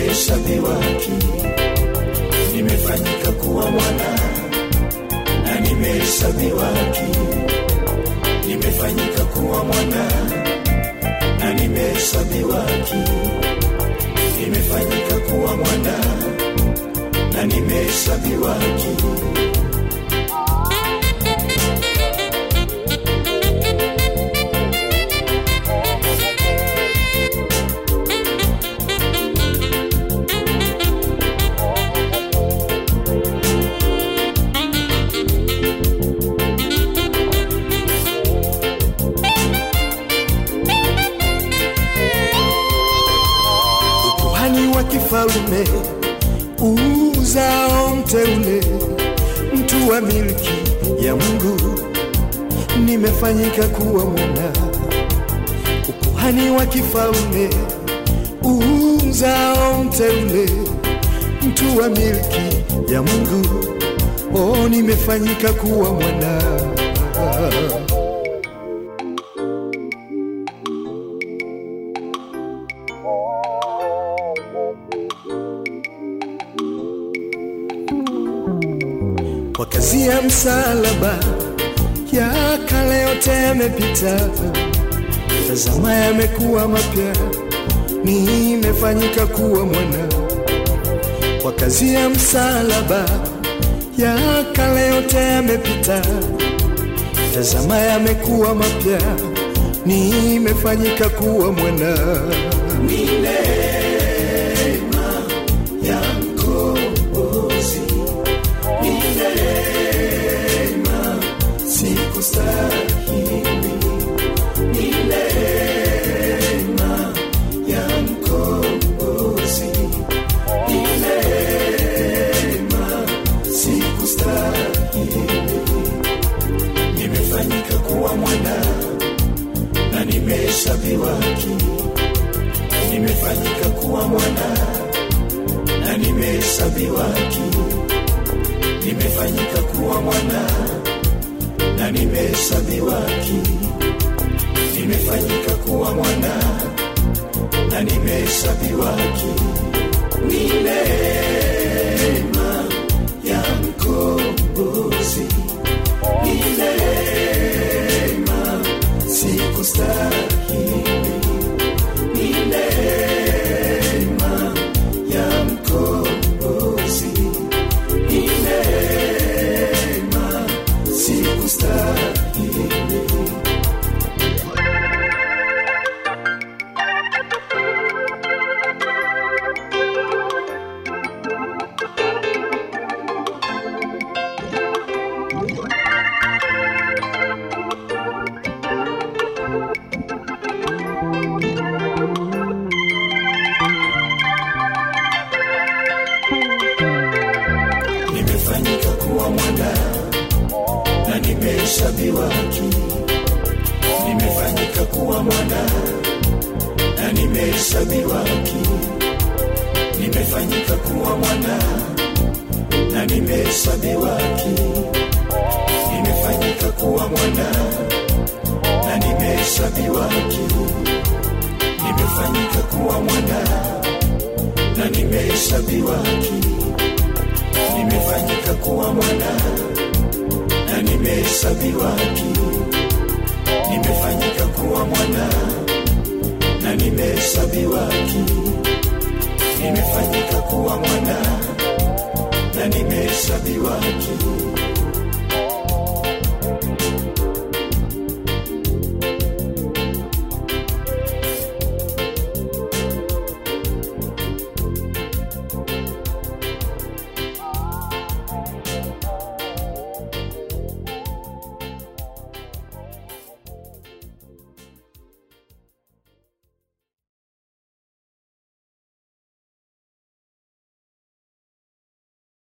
nimehesabiwa haki, nimefanyika kuwa mwana na nimehesabiwa haki, nimefanyika kuwa mwana na nimehesabiwa haki, nimefanyika kuwa mwana na nimehesabiwa haki. Kifalme uzao mteule, mtu wa milki ya Mungu, nimefanyika kuwa mwana. Ukuhani wa kifalme uzao mteule, mtu wa milki ya Mungu, oh, nimefanyika kuwa mwana. Kazi ya msalaba ya kale yote yamepita, tazama yamekuwa mapya, nimefanyika kuwa mwana. Kwa kazi ya msalaba ya kale yote yamepita, tazama yamekuwa mapya, nimefanyika kuwa mwana. Ni nimehesabiwa haki, nimefanyika kuwa mwana na nimehesabiwa haki. Nimefanyika kuwa mwana na nimehesabiwa haki, nimefanyika kuwa mwana na nimehesabiwa haki. Ni neema Star. Nimehesabiwa haki, nimefanyika kuwa mwana. Na nimehesabiwa haki, nimefanyika kuwa mwana. Na nimehesabiwa haki, nimefanyika kuwa mwana. Na nimehesabiwa haki, nimefanyika kuwa mwana. Na nimehesabiwa haki. Nimefanyika kuwa mwana. na nimehesabiwa haki, nimefanyika kuwa mwana na nimehesabiwa haki, nimefanyika kuwa mwana na nimehesabiwa haki,